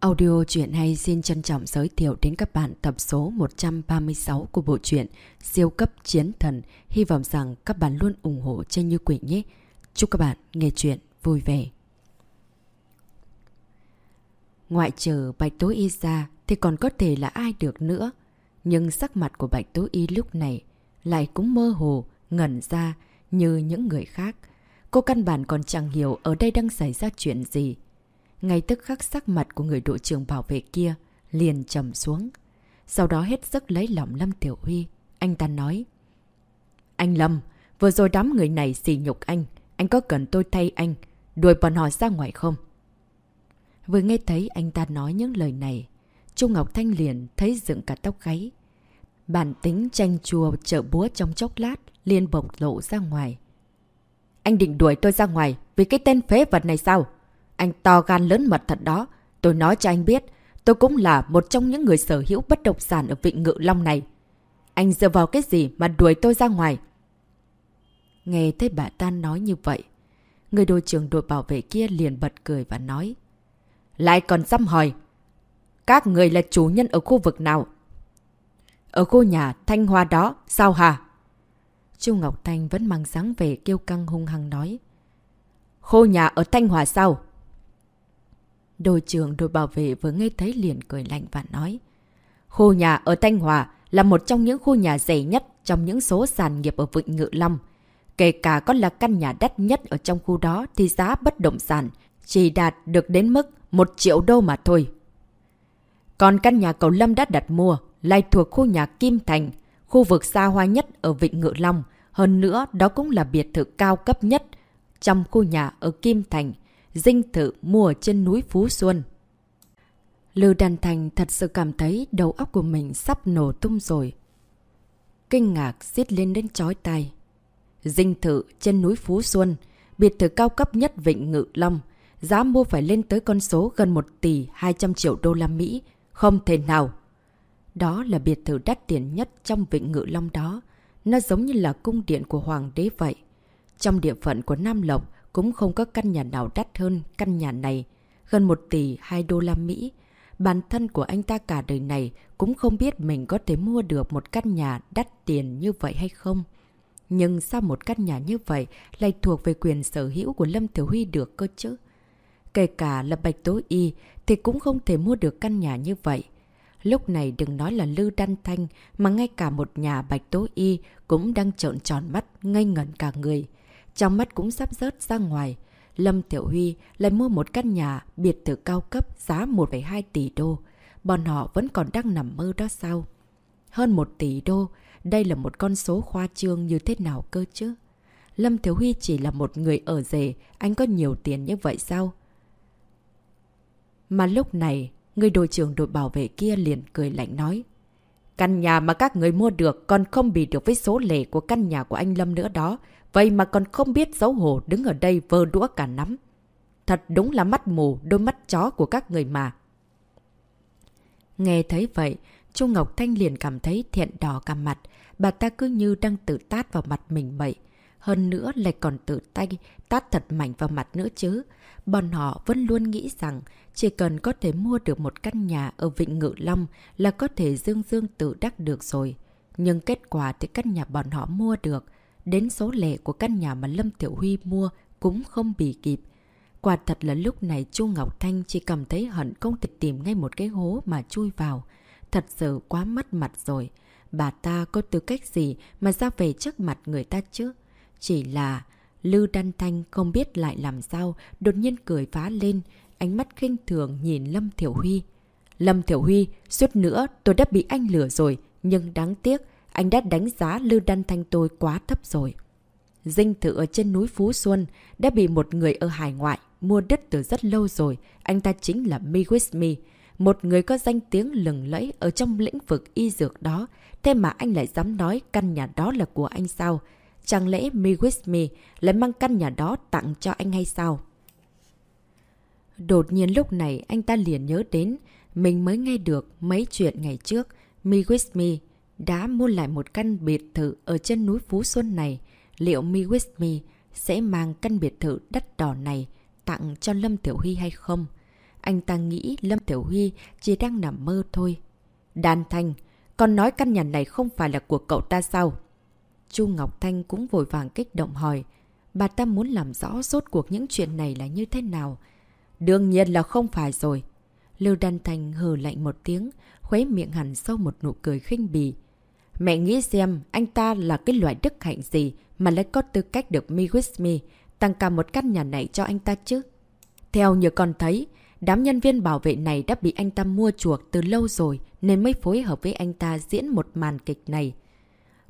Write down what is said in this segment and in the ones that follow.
Audio truyện hay xin trân trọng giới thiệu đến các bạn tập số 136 của bộ truyện Siêu cấp chiến thần. Hy vọng rằng các bạn luôn ủng hộ trên Như Quỷ nhé. Chúc các bạn nghe truyện vui vẻ. Ngoại trừ Bạch Tố Y ra thì còn có thể là ai được nữa. Nhưng sắc mặt của Bạch Tố Y lúc này lại cũng mơ hồ, ngẩn ra như những người khác. Cô căn bản còn chẳng hiểu ở đây đang xảy ra chuyện gì. Ngay tức khắc sắc mặt của người đội trưởng bảo vệ kia liền trầm xuống. Sau đó hết sức lấy lòng Lâm Tiểu Huy. Anh ta nói. Anh Lâm, vừa rồi đám người này xỉ nhục anh. Anh có cần tôi thay anh, đuổi bọn họ ra ngoài không? Vừa nghe thấy anh ta nói những lời này, Trung Ngọc Thanh liền thấy dựng cả tóc gáy. Bản tính tranh chùa trợ búa trong chốc lát liền bộc lộ ra ngoài. Anh định đuổi tôi ra ngoài vì cái tên phế vật này sao? Anh to gan lớn mật thật đó. Tôi nói cho anh biết, tôi cũng là một trong những người sở hữu bất động sản ở Vịnh Ngự Long này. Anh dựa vào cái gì mà đuổi tôi ra ngoài? Nghe thấy bà ta nói như vậy, người đội trưởng đội bảo vệ kia liền bật cười và nói. Lại còn dăm hỏi, các người là chủ nhân ở khu vực nào? Ở khu nhà Thanh Hoa đó, sao hả? Chu Ngọc Thanh vẫn mang dáng về kêu căng hung hăng nói. Khu nhà ở Thanh Hòa sao? Đội trưởng đội bảo vệ vừa nghe thấy liền cười lạnh và nói. Khu nhà ở Thanh Hòa là một trong những khu nhà rẻ nhất trong những số sàn nghiệp ở Vịnh Ngự Long. Kể cả có là căn nhà đắt nhất ở trong khu đó thì giá bất động sản chỉ đạt được đến mức 1 triệu đô mà thôi. Còn căn nhà cầu Lâm đã đặt mua lại thuộc khu nhà Kim Thành, khu vực xa hoa nhất ở Vịnh Ngự Long. Hơn nữa, đó cũng là biệt thự cao cấp nhất trong khu nhà ở Kim Thành dinh thự mua trên núi Phú Xuân. Lưu Đàn Thành thật sự cảm thấy đầu óc của mình sắp nổ tung rồi. Kinh ngạc xiết lên đến chói tay. Dinh thự trên núi Phú Xuân, biệt thự cao cấp nhất Vịnh Ngự Long, giá mua phải lên tới con số gần 1 tỷ 200 triệu đô la Mỹ, không thể nào. Đó là biệt thự đắt tiền nhất trong Vịnh Ngự Long đó, nó giống như là cung điện của Hoàng đế vậy. Trong địa phận của Nam Lộc, cũng không có căn nhà nào đắt hơn căn nhà này, gần 1 tỷ 2 đô la Mỹ. Bản thân của anh ta cả đời này cũng không biết mình có thể mua được một căn nhà đắt tiền như vậy hay không. Nhưng sao một căn nhà như vậy lại thuộc về quyền sở hữu của Lâm Thiểu Huy được cơ chứ? Kể cả là Bạch Tố Y thì cũng không thể mua được căn nhà như vậy. Lúc này đừng nói là Lư Đan Thanh mà ngay cả một nhà Bạch Tố Y cũng đang trợn tròn mắt ngây ngẩn cả người trong mắt cũng sắp rớt ra ngoài. Lâm Tiểu Huy lại mua một căn nhà biệt thự cao cấp giá 1,2 tỷ đô. Bọn họ vẫn còn đang nằm mơ đó sao? Hơn 1 tỷ đô, đây là một con số khoa trương như thế nào cơ chứ? Lâm Thiếu Huy chỉ là một người ở rể, anh có nhiều tiền như vậy sao? Mà lúc này, người đội trưởng đội bảo vệ kia liền cười lạnh nói. Căn nhà mà các người mua được còn không bị được với số lệ của căn nhà của anh Lâm nữa đó. Vậy mà còn không biết xấu hổ đứng ở đây vơ đũa cả nắm. Thật đúng là mắt mù, đôi mắt chó của các người mà. Nghe thấy vậy, Chu Ngọc Thanh liền cảm thấy thiện đỏ cả mặt. Bà ta cứ như đang tự tát vào mặt mình vậy. Hơn nữa lại còn tự tay tát thật mạnh vào mặt nữa chứ. Bọn họ vẫn luôn nghĩ rằng chỉ cần có thể mua được một căn nhà ở Vịnh Ngự Long là có thể dương dương tự đắc được rồi. Nhưng kết quả thì căn nhà bọn họ mua được Đến số lệ của căn nhà mà Lâm Tiểu Huy mua cũng không bị kịp. Quả thật là lúc này Chu Ngọc Thanh chỉ cảm thấy hận không thể tìm ngay một cái hố mà chui vào. Thật sự quá mất mặt rồi. Bà ta có tư cách gì mà ra về trước mặt người ta chứ? Chỉ là Lư Đan Thanh không biết lại làm sao, đột nhiên cười phá lên, ánh mắt khinh thường nhìn Lâm Thiểu Huy. Lâm Thiểu Huy, suốt nữa tôi đã bị anh lừa rồi, nhưng đáng tiếc, anh đã đánh giá lưu Đan Thanh tôi quá thấp rồi. Dinh thự ở trên núi Phú Xuân đã bị một người ở hải ngoại mua đất từ rất lâu rồi. Anh ta chính là Mi Wismi, một người có danh tiếng lừng lẫy ở trong lĩnh vực y dược đó. Thế mà anh lại dám nói căn nhà đó là của anh sao? Chẳng lẽ Mi Wismi lại mang căn nhà đó tặng cho anh hay sao? Đột nhiên lúc này anh ta liền nhớ đến mình mới nghe được mấy chuyện ngày trước. Mi Wismi đã mua lại một căn biệt thự ở trên núi Phú Xuân này. Liệu Mi With Me sẽ mang căn biệt thự đất đỏ này tặng cho Lâm Tiểu Huy hay không? anh ta nghĩ Lâm Tiểu Huy chỉ đang nằm mơ thôi. Đan Thanh, con nói căn nhà này không phải là của cậu ta sao? Chu Ngọc Thanh cũng vội vàng kích động hỏi. Bà ta muốn làm rõ rốt cuộc những chuyện này là như thế nào. Đương nhiên là không phải rồi. Lưu Đan Thanh hờ lạnh một tiếng, khuấy miệng hẳn sau một nụ cười khinh bì. Mẹ nghĩ xem anh ta là cái loại đức hạnh gì mà lại có tư cách được me with me, tăng cả một căn nhà này cho anh ta chứ. Theo như con thấy, đám nhân viên bảo vệ này đã bị anh ta mua chuộc từ lâu rồi nên mới phối hợp với anh ta diễn một màn kịch này.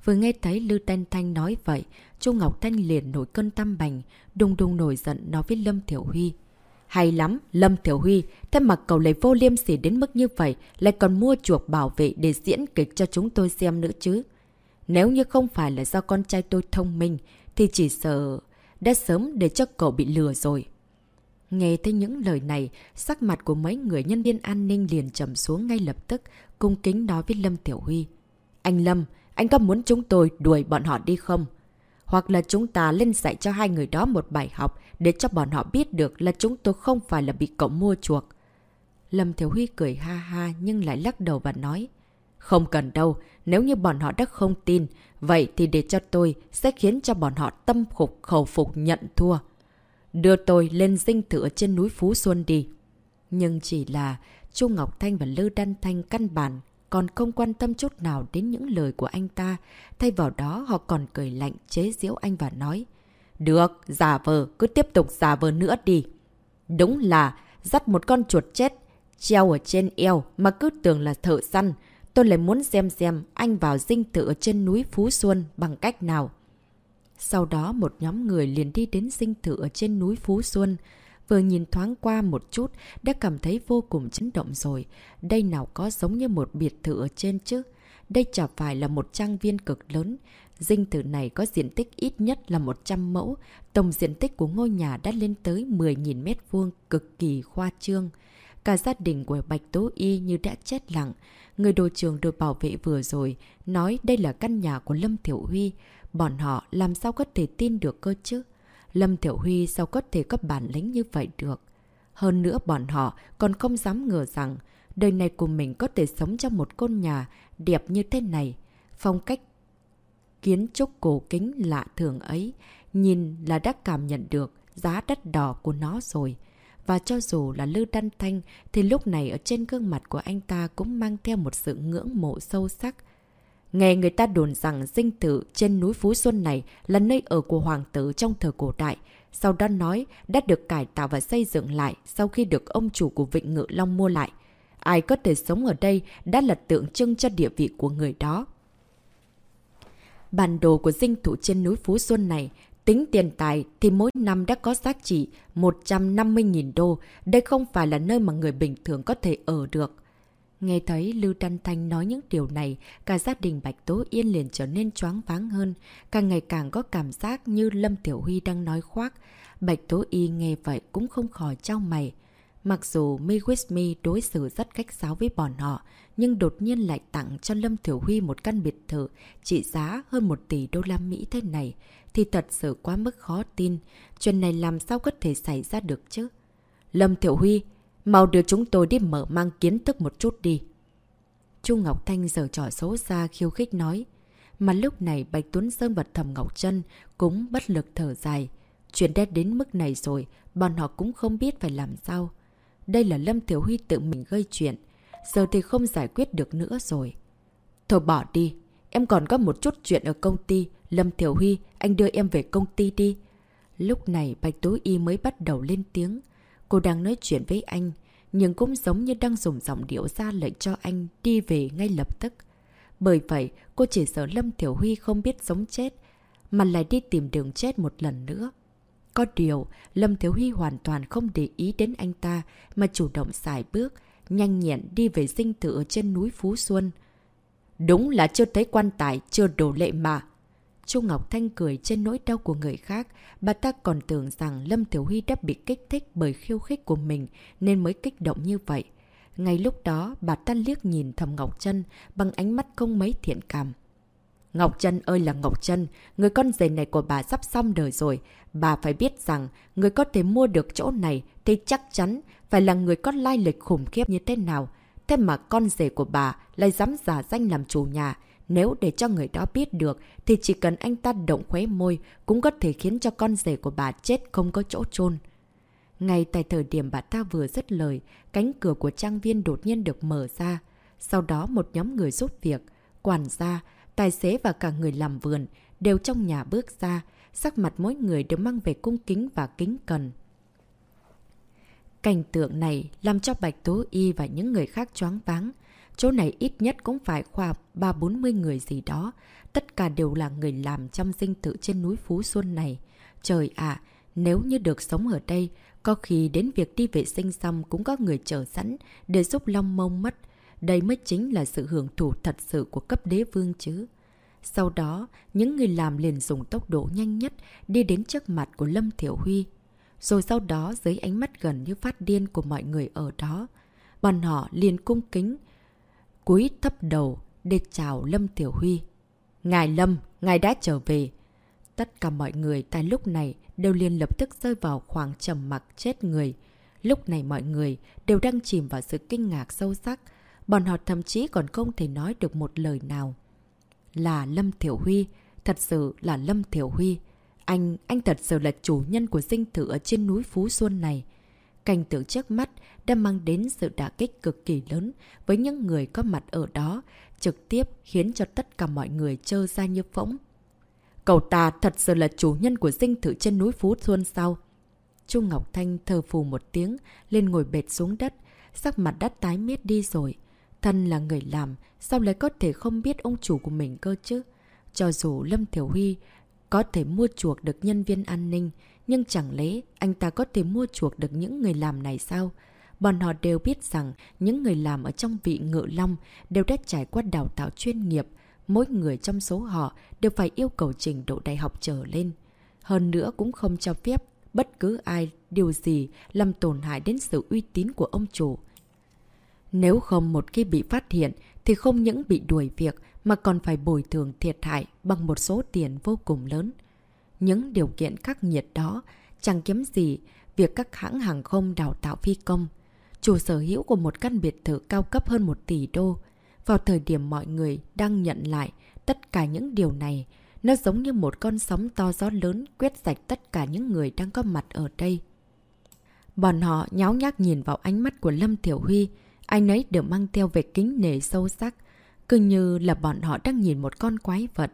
Vừa nghe thấy Lư Tên Thanh nói vậy, Chu Ngọc Thanh liền nổi cơn tâm bành, đùng đùng nổi giận nói với Lâm Thiểu Huy. Hay lắm, Lâm Thiểu Huy, thế mà cậu lấy vô liêm sỉ đến mức như vậy, lại còn mua chuộc bảo vệ để diễn kịch cho chúng tôi xem nữa chứ. Nếu như không phải là do con trai tôi thông minh, thì chỉ sợ đã sớm để cho cậu bị lừa rồi. Nghe thấy những lời này, sắc mặt của mấy người nhân viên an ninh liền trầm xuống ngay lập tức, cung kính nói với Lâm Tiểu Huy. Anh Lâm, anh có muốn chúng tôi đuổi bọn họ đi không? Hoặc là chúng ta lên dạy cho hai người đó một bài học để cho bọn họ biết được là chúng tôi không phải là bị cậu mua chuộc. Lâm Thiếu Huy cười ha ha nhưng lại lắc đầu và nói. Không cần đâu, nếu như bọn họ đã không tin, vậy thì để cho tôi sẽ khiến cho bọn họ tâm phục khẩu phục nhận thua. Đưa tôi lên dinh thự trên núi Phú Xuân đi. Nhưng chỉ là Chu Ngọc Thanh và Lư Đan Thanh căn bản còn không quan tâm chút nào đến những lời của anh ta. Thay vào đó họ còn cười lạnh chế giễu anh và nói. Được, giả vờ, cứ tiếp tục giả vờ nữa đi. Đúng là, dắt một con chuột chết, treo ở trên eo mà cứ tưởng là thợ săn. Tôi lại muốn xem xem anh vào dinh thự ở trên núi Phú Xuân bằng cách nào. Sau đó một nhóm người liền đi đến dinh thự ở trên núi Phú Xuân. Vừa nhìn thoáng qua một chút đã cảm thấy vô cùng chấn động rồi. Đây nào có giống như một biệt thự ở trên chứ? Đây chả phải là một trang viên cực lớn. Dinh thự này có diện tích ít nhất là 100 mẫu. Tổng diện tích của ngôi nhà đã lên tới 10.000 mét vuông, cực kỳ khoa trương. Cả gia đình của Bạch Tố Y như đã chết lặng. Người đội trưởng đội bảo vệ vừa rồi, nói đây là căn nhà của Lâm Thiểu Huy. Bọn họ làm sao có thể tin được cơ chứ? Lâm Thiểu Huy sao có thể có bản lĩnh như vậy được? Hơn nữa bọn họ còn không dám ngờ rằng đời này của mình có thể sống trong một con nhà đẹp như thế này. Phong cách kiến trúc cổ kính lạ thường ấy, nhìn là đã cảm nhận được giá đắt đỏ của nó rồi. Và cho dù là Lư Đan Thanh thì lúc này ở trên gương mặt của anh ta cũng mang theo một sự ngưỡng mộ sâu sắc. Nghe người ta đồn rằng dinh thự trên núi Phú Xuân này là nơi ở của hoàng tử trong thời cổ đại. Sau đó nói đã được cải tạo và xây dựng lại sau khi được ông chủ của Vịnh Ngự Long mua lại. Ai có thể sống ở đây đã là tượng trưng cho địa vị của người đó. Bản đồ của dinh thự trên núi Phú Xuân này Tính tiền tài thì mỗi năm đã có giá trị 150.000 đô. Đây không phải là nơi mà người bình thường có thể ở được. Nghe thấy Lưu Trăn Thanh nói những điều này, cả gia đình Bạch Tố Yên liền trở nên choáng váng hơn, càng ngày càng có cảm giác như Lâm Tiểu Huy đang nói khoác. Bạch Tố Y nghe vậy cũng không khỏi trao mày. Mặc dù Me With Me đối xử rất cách giáo với bọn họ, nhưng đột nhiên lại tặng cho Lâm Tiểu Huy một căn biệt thự trị giá hơn 1 tỷ đô la Mỹ thế này, thì thật sự quá mức khó tin. Chuyện này làm sao có thể xảy ra được chứ? Lâm Tiểu Huy, Mau đưa chúng tôi đi mở mang kiến thức một chút đi. Chu Ngọc Thanh giờ trò xấu xa khiêu khích nói. Mà lúc này Bạch Tuấn Sơn và Thầm Ngọc Trân cũng bất lực thở dài. Chuyện đã đến mức này rồi, bọn họ cũng không biết phải làm sao. Đây là Lâm Tiểu Huy tự mình gây chuyện. Giờ thì không giải quyết được nữa rồi. Thôi bỏ đi. Em còn có một chút chuyện ở công ty. Lâm Tiểu Huy, anh đưa em về công ty đi. Lúc này Bạch Tố Y mới bắt đầu lên tiếng. Cô đang nói chuyện với anh, nhưng cũng giống như đang dùng giọng điệu ra lệnh cho anh đi về ngay lập tức. Bởi vậy, cô chỉ sợ Lâm Thiểu Huy không biết sống chết, mà lại đi tìm đường chết một lần nữa. Có điều, Lâm Thiếu Huy hoàn toàn không để ý đến anh ta, mà chủ động xài bước, nhanh nhẹn đi về sinh tử ở trên núi Phú Xuân. Đúng là chưa thấy quan tài, chưa đổ lệ mà. Chu Ngọc Thanh cười trên nỗi đau của người khác, bà ta còn tưởng rằng Lâm Thiếu Huy đã bị kích thích bởi khiêu khích của mình nên mới kích động như vậy. Ngay lúc đó, bà ta liếc nhìn thầm Ngọc Trân bằng ánh mắt không mấy thiện cảm. Ngọc Trân ơi là Ngọc Trân, người con rể này của bà sắp xong đời rồi. Bà phải biết rằng, người có thể mua được chỗ này thì chắc chắn phải là người có lai lịch khủng khiếp như thế nào. Thế mà con rể của bà lại dám giả danh làm chủ nhà. Nếu để cho người đó biết được, thì chỉ cần anh ta động khuấy môi, cũng có thể khiến cho con rể của bà chết không có chỗ chôn Ngay tại thời điểm bà ta vừa dứt lời, cánh cửa của trang viên đột nhiên được mở ra. Sau đó một nhóm người giúp việc, quản gia, tài xế và cả người làm vườn đều trong nhà bước ra, sắc mặt mỗi người đều mang về cung kính và kính cần. Cảnh tượng này làm cho Bạch Tố Y và những người khác choáng váng. Chỗ này ít nhất cũng phải khoảng 3-40 người gì đó. Tất cả đều là người làm trong dinh tự trên núi Phú Xuân này. Trời ạ, nếu như được sống ở đây, có khi đến việc đi vệ sinh xong cũng có người chờ sẵn để giúp Long Mông mất. Đây mới chính là sự hưởng thụ thật sự của cấp đế vương chứ. Sau đó, những người làm liền dùng tốc độ nhanh nhất đi đến trước mặt của Lâm Thiểu Huy. Rồi sau đó dưới ánh mắt gần như phát điên của mọi người ở đó, bọn họ liền cung kính, cúi thấp đầu để chào Lâm Tiểu Huy. Ngài Lâm, ngài đã trở về. Tất cả mọi người tại lúc này đều liền lập tức rơi vào khoảng trầm mặc chết người. Lúc này mọi người đều đang chìm vào sự kinh ngạc sâu sắc. Bọn họ thậm chí còn không thể nói được một lời nào. Là Lâm Thiểu Huy, thật sự là Lâm Thiểu Huy. Anh, anh thật sự là chủ nhân của dinh thự ở trên núi Phú Xuân này. Cảnh tượng trước mắt đã mang đến sự đả kích cực kỳ lớn với những người có mặt ở đó, trực tiếp khiến cho tất cả mọi người trơ ra như phỗng. Cậu ta thật sự là chủ nhân của dinh thự trên núi Phú Xuân sao? chu Ngọc Thanh thờ phù một tiếng, lên ngồi bệt xuống đất, sắc mặt đắt tái miết đi rồi. Thân là người làm, sao lại có thể không biết ông chủ của mình cơ chứ? Cho dù Lâm Thiểu Huy có thể mua chuộc được nhân viên an ninh, nhưng chẳng lẽ anh ta có thể mua chuộc được những người làm này sao? Bọn họ đều biết rằng những người làm ở trong vị ngự long đều đã trải qua đào tạo chuyên nghiệp. Mỗi người trong số họ đều phải yêu cầu trình độ đại học trở lên. Hơn nữa cũng không cho phép bất cứ ai, điều gì làm tổn hại đến sự uy tín của ông chủ. Nếu không một khi bị phát hiện thì không những bị đuổi việc mà còn phải bồi thường thiệt hại bằng một số tiền vô cùng lớn. Những điều kiện khắc nghiệt đó chẳng kiếm gì việc các hãng hàng không đào tạo phi công. Chủ sở hữu của một căn biệt thự cao cấp hơn 1 tỷ đô. Vào thời điểm mọi người đang nhận lại tất cả những điều này, nó giống như một con sóng to gió lớn quét sạch tất cả những người đang có mặt ở đây. Bọn họ nháo nhác nhìn vào ánh mắt của Lâm Tiểu Huy, anh ấy đều mang theo về kính nể sâu sắc, cứ như là bọn họ đang nhìn một con quái vật.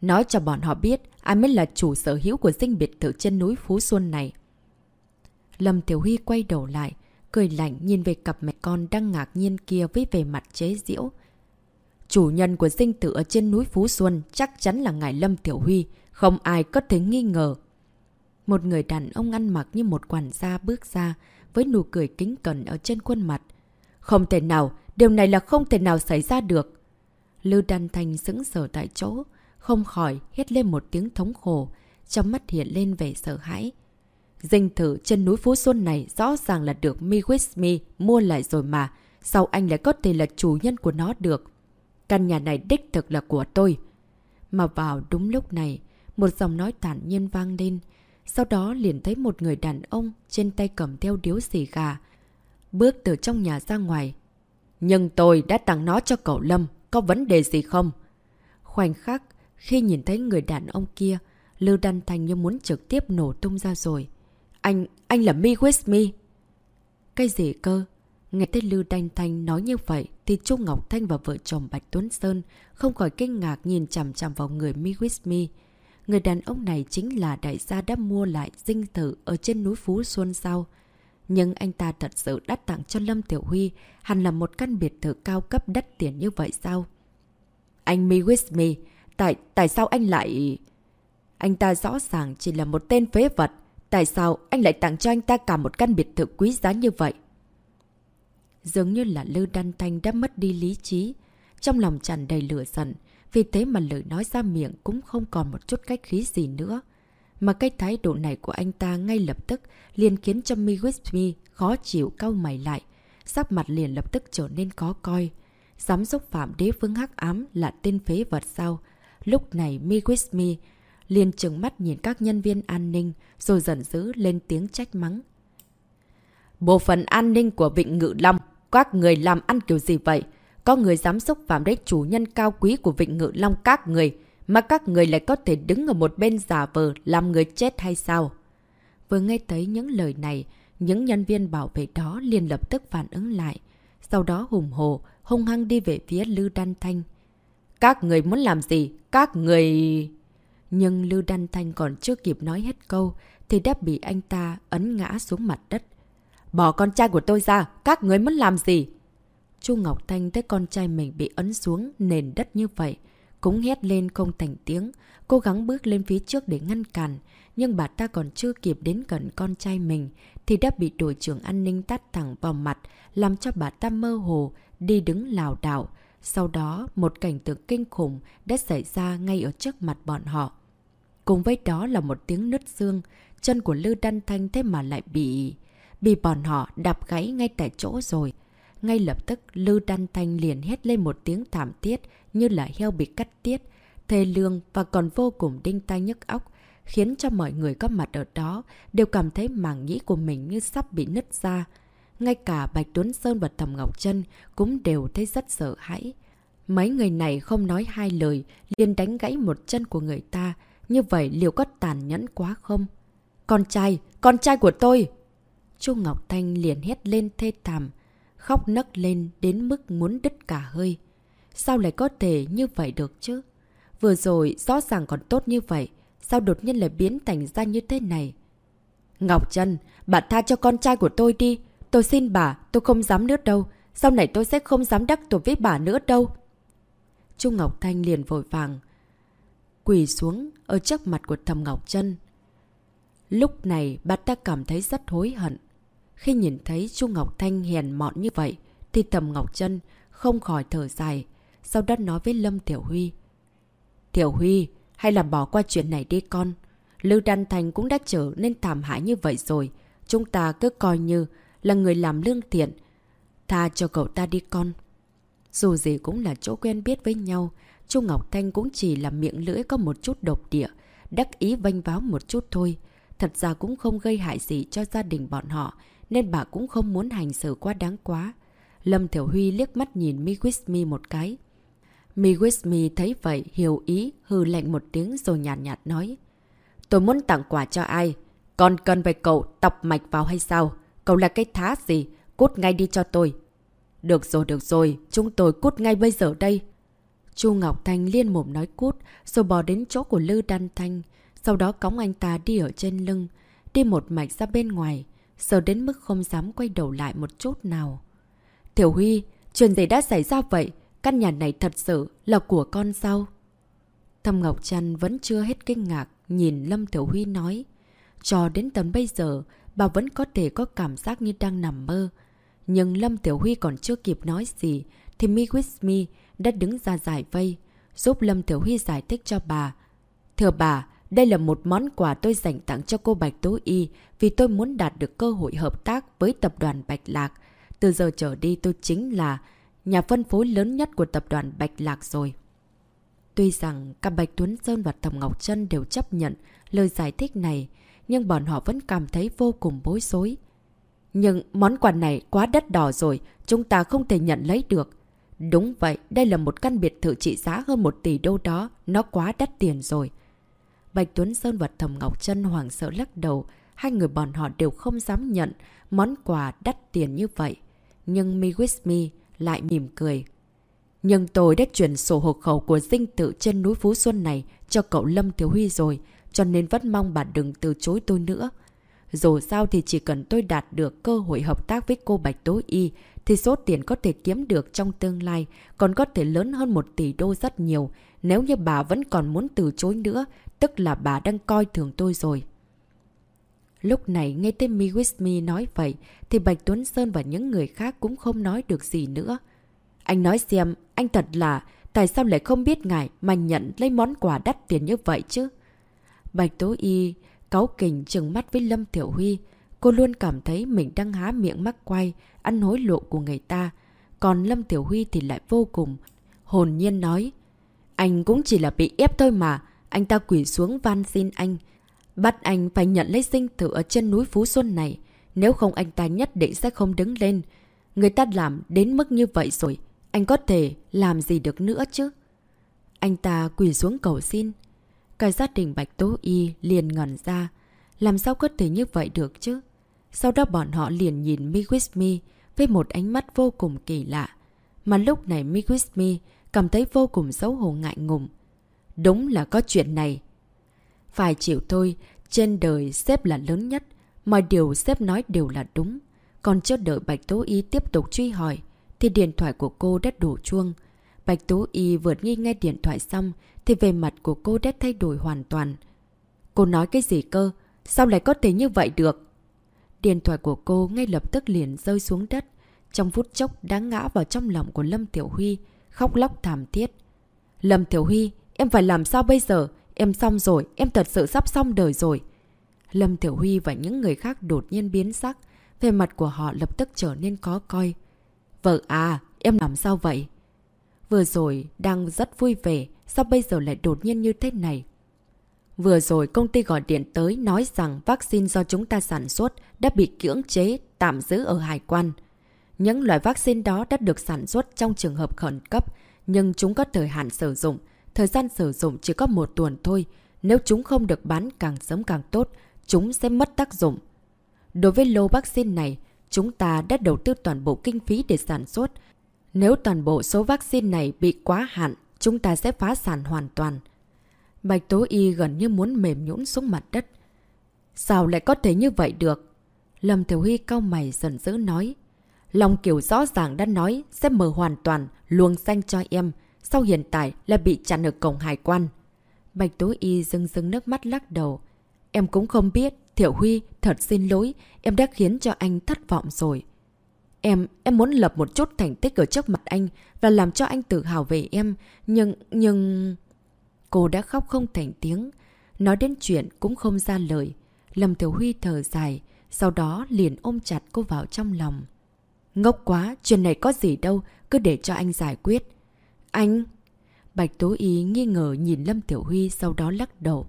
Nói cho bọn họ biết ai mới là chủ sở hữu của dinh biệt thự trên núi Phú Xuân này. Lâm Tiểu Huy quay đầu lại, cười lạnh nhìn về cặp mẹ con đang ngạc nhiên kia với vẻ mặt chế diễu. Chủ nhân của dinh tự ở trên núi Phú Xuân chắc chắn là ngài Lâm Tiểu Huy, không ai có thể nghi ngờ. Một người đàn ông ăn mặc như một quản gia bước ra, với nụ cười kính cẩn ở trên khuôn mặt. Không thể nào, điều này là không thể nào xảy ra được. Lưu Đan Thanh sững sờ tại chỗ, không khỏi hét lên một tiếng thống khổ, trong mắt hiện lên vẻ sợ hãi. Dinh thự trên núi Phú Xuân này rõ ràng là được Mi With Me mua lại rồi mà, sao anh lại có thể là chủ nhân của nó được? Căn nhà này đích thực là của tôi. Mà vào đúng lúc này, một dòng nói tản nhiên vang lên, sau đó liền thấy một người đàn ông trên tay cầm theo điếu xì gà, bước từ trong nhà ra ngoài. Nhưng tôi đã tặng nó cho cậu Lâm, có vấn đề gì không? Khoảnh khắc, khi nhìn thấy người đàn ông kia, Lưu Đan Thành như muốn trực tiếp nổ tung ra rồi. Anh, anh là Mi With Me. Cái gì cơ? Nghe thấy Lưu Đan Thanh nói như vậy thì Trung Ngọc Thanh và vợ chồng Bạch Tuấn Sơn không khỏi kinh ngạc nhìn chằm chằm vào người Mi With Me. Người đàn ông này chính là đại gia đã mua lại dinh thự ở trên núi Phú Xuân sau. Nhưng anh ta thật sự đắt tặng cho Lâm Tiểu Huy hẳn là một căn biệt thự cao cấp đắt tiền như vậy sao? Anh Me With Me, tại, tại sao anh lại... Anh ta rõ ràng chỉ là một tên phế vật. Tại sao anh lại tặng cho anh ta cả một căn biệt thự quý giá như vậy? Dường như là Lư Đan Thanh đã mất đi lý trí. Trong lòng tràn đầy lửa giận. Vì thế mà lời nói ra miệng cũng không còn một chút cách khí gì nữa. Mà cái thái độ này của anh ta ngay lập tức liền khiến cho Mi With khó chịu cau mày lại. Sắc mặt liền lập tức trở nên khó coi. Dám xúc phạm đế vương hắc ám là tên phế vật sao? Lúc này Mi With liền trừng mắt nhìn các nhân viên an ninh rồi giận dữ lên tiếng trách mắng. Bộ phận an ninh của Vịnh Ngự Long, các người làm ăn kiểu gì vậy? Có người dám xúc phạm đến chủ nhân cao quý của Vịnh Ngự Long các người, mà các người lại có thể đứng ở một bên giả vờ làm người chết hay sao? Vừa nghe thấy những lời này, những nhân viên bảo vệ đó liền lập tức phản ứng lại. Sau đó hùng hồ, hung hăng đi về phía Lư Đan Thanh. Các người muốn làm gì? Các người... Nhưng Lư Đan Thanh còn chưa kịp nói hết câu, thì đã bị anh ta ấn ngã xuống mặt đất. Bỏ con trai của tôi ra, các người muốn làm gì? Chu Ngọc Thanh thấy con trai mình bị ấn xuống nền đất như vậy. Cũng hét lên không thành tiếng, cố gắng bước lên phía trước để ngăn cản. Nhưng bà ta còn chưa kịp đến gần con trai mình, thì đã bị đội trưởng an ninh tát thẳng vào mặt, làm cho bà ta mơ hồ, đi đứng lào đảo. Sau đó, một cảnh tượng kinh khủng đã xảy ra ngay ở trước mặt bọn họ. Cùng với đó là một tiếng nứt xương, chân của Lư Đan Thanh thế mà lại bị... Bị bọn họ đạp gãy ngay tại chỗ rồi. Ngay lập tức, Lư Đan Thanh liền hét lên một tiếng thảm thiết như là heo bị cắt tiết, thê lương và còn vô cùng đinh tai nhức óc, khiến cho mọi người có mặt ở đó đều cảm thấy màng nhĩ của mình như sắp bị nứt ra. Ngay cả Bạch Tuấn Sơn và Thầm Ngọc Trân cũng đều thấy rất sợ hãi. Mấy người này không nói hai lời, liền đánh gãy một chân của người ta. Như vậy liệu có tàn nhẫn quá không? Con trai! Con trai của tôi! Chu Ngọc Thanh liền hét lên thê thảm, khóc nấc lên đến mức muốn đứt cả hơi. Sao lại có thể như vậy được chứ? Vừa rồi rõ ràng còn tốt như vậy, sao đột nhiên lại biến thành ra như thế này? Ngọc Trân, bà tha cho con trai của tôi đi. Tôi xin bà, tôi không dám nữa đâu. Sau này tôi sẽ không dám đắc tội với bà nữa đâu. Trung Ngọc Thanh liền vội vàng. Quỳ xuống ở trước mặt của thầm Ngọc Trân. Lúc này bà ta cảm thấy rất hối hận. Khi nhìn thấy Trung Ngọc Thanh hèn mọn như vậy, thì thầm Ngọc Trân không khỏi thở dài. Sau đó nói với Lâm Tiểu Huy. Tiểu Huy, hay là bỏ qua chuyện này đi con. Lưu Đan Thành cũng đã trở nên thảm hại như vậy rồi. Chúng ta cứ coi như là người làm lương thiện. Tha cho cậu ta đi con. Dù gì cũng là chỗ quen biết với nhau, chu Ngọc Thanh cũng chỉ là miệng lưỡi có một chút độc địa, đắc ý vanh váo một chút thôi. Thật ra cũng không gây hại gì cho gia đình bọn họ, nên bà cũng không muốn hành xử quá đáng quá. Lâm Thiểu Huy liếc mắt nhìn Mi Quismi một cái. Mi With Me thấy vậy, hiểu ý, hư lạnh một tiếng rồi nhạt nhạt nói. Tôi muốn tặng quà cho ai? Còn cần phải cậu tọc mạch vào hay sao? Cậu là cái thá gì? Cút ngay đi cho tôi. Được rồi, được rồi, chúng tôi cút ngay bây giờ đây. Chu Ngọc Thanh liên mồm nói cút, rồi bò đến chỗ của Lư Đan Thanh. Sau đó cõng anh ta đi ở trên lưng, đi một mạch ra bên ngoài, sợ đến mức không dám quay đầu lại một chút nào. Tiểu Huy, chuyện gì đã xảy ra vậy? Căn nhà này thật sự là của con sao? Thầm Ngọc Trăn vẫn chưa hết kinh ngạc, nhìn Lâm Tiểu Huy nói. Cho đến tầm bây giờ, bà vẫn có thể có cảm giác như đang nằm mơ. Nhưng Lâm Tiểu Huy còn chưa kịp nói gì, thì mi With Me đã đứng ra giải vây, giúp Lâm Tiểu Huy giải thích cho bà. Thưa bà, đây là một món quà tôi dành tặng cho cô Bạch Tố Y vì tôi muốn đạt được cơ hội hợp tác với tập đoàn Bạch Lạc. Từ giờ trở đi tôi chính là nhà phân phối lớn nhất của tập đoàn Bạch Lạc rồi. Tuy rằng cả Bạch Tuấn Sơn và Thầm Ngọc Trân đều chấp nhận lời giải thích này, nhưng bọn họ vẫn cảm thấy vô cùng bối rối. Nhưng món quà này quá đắt đỏ rồi, chúng ta không thể nhận lấy được. Đúng vậy, đây là một căn biệt thự trị giá hơn một tỷ đô đó, nó quá đắt tiền rồi. Bạch Tuấn Sơn và Thầm Ngọc Trân hoảng sợ lắc đầu, hai người bọn họ đều không dám nhận món quà đắt tiền như vậy. Nhưng Me With Me lại mỉm cười. Nhưng tôi đã chuyển sổ hộ khẩu của dinh tự trên núi Phú Xuân này cho cậu Lâm Thiếu Huy rồi, cho nên vẫn mong bà đừng từ chối tôi nữa. Dù sao thì chỉ cần tôi đạt được cơ hội hợp tác với cô Bạch Tố Y thì số tiền có thể kiếm được trong tương lai còn có thể lớn hơn 1 tỷ đô rất nhiều. Nếu như bà vẫn còn muốn từ chối nữa, tức là bà đang coi thường tôi rồi. Lúc này nghe tên Me With Me nói vậy thì Bạch Tuấn Sơn và những người khác cũng không nói được gì nữa. Anh nói xem, anh thật là tại sao lại không biết ngài mà nhận lấy món quà đắt tiền như vậy chứ? Bạch Tố Y cáu kình trừng mắt với Lâm Tiểu Huy. Cô luôn cảm thấy mình đang há miệng mắc quay, ăn hối lộ của người ta. Còn Lâm Tiểu Huy thì lại vô cùng. Hồn nhiên nói, anh cũng chỉ là bị ép thôi mà. Anh ta quỷ xuống van xin anh. Bắt anh phải nhận lấy sinh tử ở chân núi Phú Xuân này. Nếu không anh ta nhất định sẽ không đứng lên. Người ta làm đến mức như vậy rồi. Anh có thể làm gì được nữa chứ? Anh ta quỳ xuống cầu xin. Cả gia đình Bạch Tố Y liền ngẩn ra. Làm sao có thể như vậy được chứ? Sau đó bọn họ liền nhìn Me With Me với một ánh mắt vô cùng kỳ lạ. Mà lúc này Me With Me cảm thấy vô cùng xấu hổ ngại ngùng. Đúng là có chuyện này. Phải chịu thôi, trên đời sếp là lớn nhất. Mọi điều sếp nói đều là đúng. Còn chưa đợi Bạch Tố Y tiếp tục truy hỏi, thì điện thoại của cô đã đổ chuông. Bạch Tố Y vượt nghi nghe điện thoại xong, thì về mặt của cô đã thay đổi hoàn toàn. Cô nói cái gì cơ? Sao lại có thể như vậy được? Điện thoại của cô ngay lập tức liền rơi xuống đất. Trong phút chốc đã ngã vào trong lòng của Lâm Tiểu Huy, khóc lóc thảm thiết. Lâm Tiểu Huy, em phải làm sao bây giờ? Em xong rồi, em thật sự sắp xong đời rồi. Lâm Tiểu Huy và những người khác đột nhiên biến sắc. Về mặt của họ lập tức trở nên có coi. Vợ à, em làm sao vậy? Vừa rồi đang rất vui vẻ, sao bây giờ lại đột nhiên như thế này? Vừa rồi công ty gọi điện tới nói rằng vaccine do chúng ta sản xuất đã bị cưỡng chế, tạm giữ ở hải quan. Những loại vaccine đó đã được sản xuất trong trường hợp khẩn cấp, nhưng chúng có thời hạn sử dụng. Thời gian sử dụng chỉ có một tuần thôi. Nếu chúng không được bán càng sớm càng tốt, chúng sẽ mất tác dụng. Đối với lô vaccine này, chúng ta đã đầu tư toàn bộ kinh phí để sản xuất. Nếu toàn bộ số vaccine này bị quá hạn, chúng ta sẽ phá sản hoàn toàn. Bạch Tố Y gần như muốn mềm nhũn xuống mặt đất. Sao lại có thể như vậy được? Lâm Thiểu Huy cao mày giận dữ nói. Long Kiều rõ ràng đã nói sẽ mở hoàn toàn luồng xanh cho em. Sau hiện tại là bị chặn ở cổng hải quan. Bạch Tố Y dưng dưng nước mắt lắc đầu. Em cũng không biết. Thiểu Huy, thật xin lỗi. Em đã khiến cho anh thất vọng rồi. Em, em muốn lập một chút thành tích ở trước mặt anh và làm cho anh tự hào về em. Nhưng, nhưng... Cô đã khóc không thành tiếng. Nói đến chuyện cũng không ra lời. Lâm Thiểu Huy thở dài, sau đó liền ôm chặt cô vào trong lòng. Ngốc quá, chuyện này có gì đâu, cứ để cho anh giải quyết. Anh... Bạch Tố Ý nghi ngờ nhìn Lâm Tiểu Huy sau đó lắc đầu.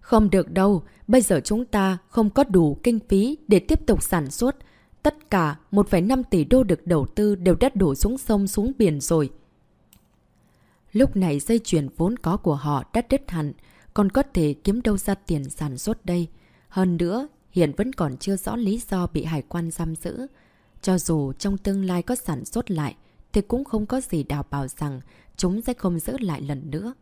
Không được đâu, bây giờ chúng ta không có đủ kinh phí để tiếp tục sản xuất. Tất cả 1,5 tỷ đô được đầu tư đều đã đổ xuống sông xuống biển rồi. Lúc này dây chuyển vốn có của họ đã đứt hẳn, còn có thể kiếm đâu ra tiền sản xuất đây. Hơn nữa, hiện vẫn còn chưa rõ lý do bị hải quan giam giữ. Cho dù trong tương lai có sản xuất lại, thì cũng không có gì đảm bảo rằng chúng sẽ không giữ lại lần nữa.